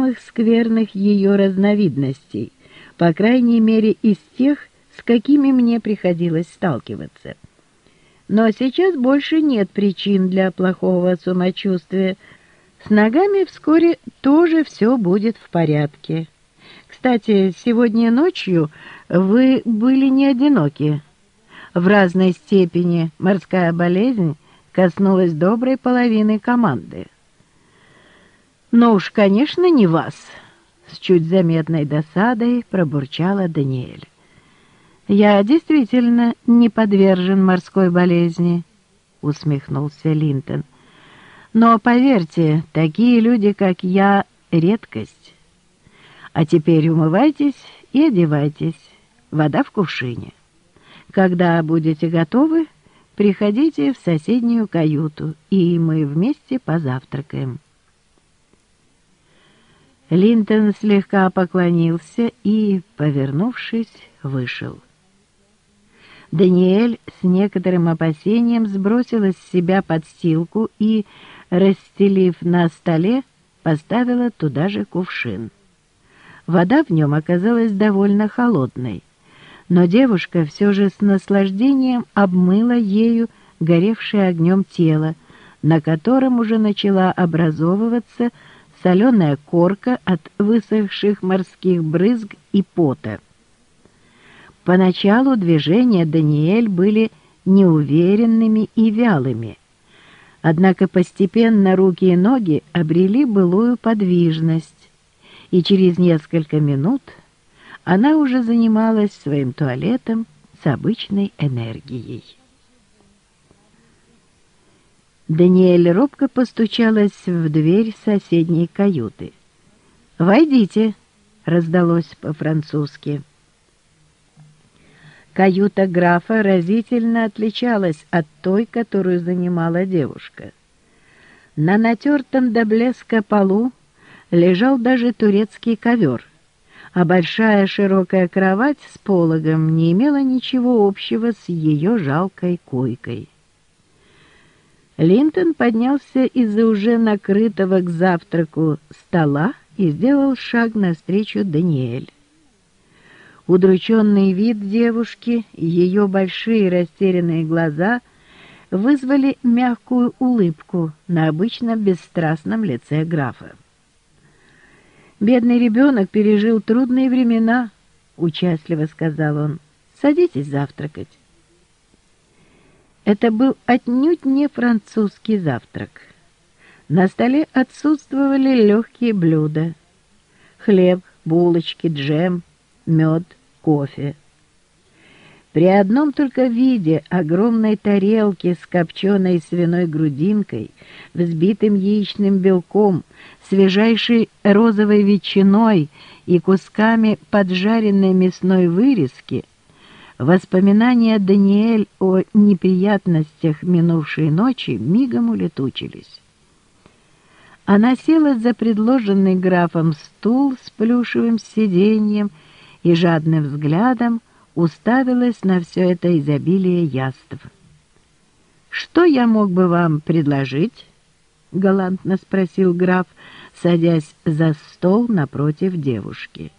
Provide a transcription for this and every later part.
самых скверных ее разновидностей, по крайней мере из тех, с какими мне приходилось сталкиваться. Но сейчас больше нет причин для плохого самочувствия. С ногами вскоре тоже все будет в порядке. Кстати, сегодня ночью вы были не одиноки. В разной степени морская болезнь коснулась доброй половины команды. Но уж, конечно, не вас, с чуть заметной досадой пробурчала Даниэль. Я действительно не подвержен морской болезни, усмехнулся Линтон. Но поверьте, такие люди, как я, редкость. А теперь умывайтесь и одевайтесь. Вода в кувшине. Когда будете готовы, приходите в соседнюю каюту, и мы вместе позавтракаем. Линтон слегка поклонился и, повернувшись, вышел. Даниэль с некоторым опасением сбросила с себя подстилку и, расстелив на столе, поставила туда же кувшин. Вода в нем оказалась довольно холодной, но девушка все же с наслаждением обмыла ею горевшее огнем тело, на котором уже начала образовываться соленая корка от высохших морских брызг и пота. Поначалу движения Даниэль были неуверенными и вялыми, однако постепенно руки и ноги обрели былую подвижность, и через несколько минут она уже занималась своим туалетом с обычной энергией. Даниэль робко постучалась в дверь соседней каюты. «Войдите!» — раздалось по-французски. Каюта графа разительно отличалась от той, которую занимала девушка. На натертом до блеска полу лежал даже турецкий ковер, а большая широкая кровать с пологом не имела ничего общего с ее жалкой койкой. Линтон поднялся из-за уже накрытого к завтраку стола и сделал шаг навстречу Даниэль. Удрученный вид девушки, ее большие растерянные глаза вызвали мягкую улыбку на обычно бесстрастном лице графа. «Бедный ребенок пережил трудные времена», — участливо сказал он. «Садитесь завтракать». Это был отнюдь не французский завтрак. На столе отсутствовали легкие блюда. Хлеб, булочки, джем, мед, кофе. При одном только виде огромной тарелки с копченой свиной грудинкой, взбитым яичным белком, свежайшей розовой ветчиной и кусками поджаренной мясной вырезки Воспоминания Даниэль о неприятностях минувшей ночи мигом улетучились. Она села за предложенный графом стул с плюшевым сиденьем и жадным взглядом уставилась на все это изобилие яств. «Что я мог бы вам предложить?» — галантно спросил граф, садясь за стол напротив девушки.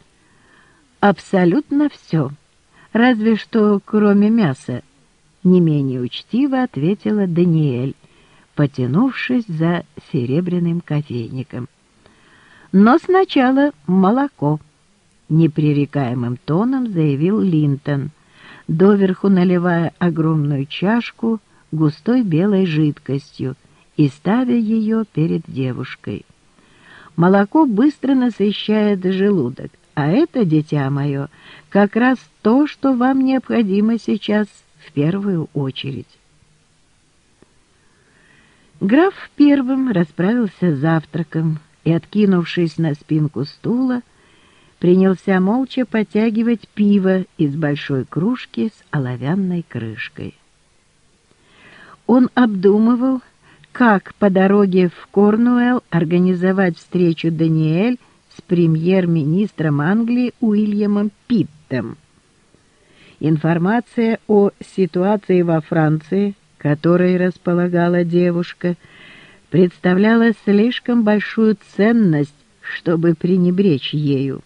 «Абсолютно все», разве что кроме мяса, не менее учтиво ответила Даниэль, потянувшись за серебряным кофейником. Но сначала молоко, непререкаемым тоном заявил Линтон, доверху наливая огромную чашку густой белой жидкостью и ставя ее перед девушкой. Молоко быстро насыщает желудок, а это, дитя мое, как раз то, что вам необходимо сейчас в первую очередь. Граф первым расправился с завтраком и, откинувшись на спинку стула, принялся молча потягивать пиво из большой кружки с оловянной крышкой. Он обдумывал, как по дороге в Корнуэлл организовать встречу Даниэль премьер-министром Англии Уильямом Питтом. Информация о ситуации во Франции, которой располагала девушка, представляла слишком большую ценность, чтобы пренебречь ею.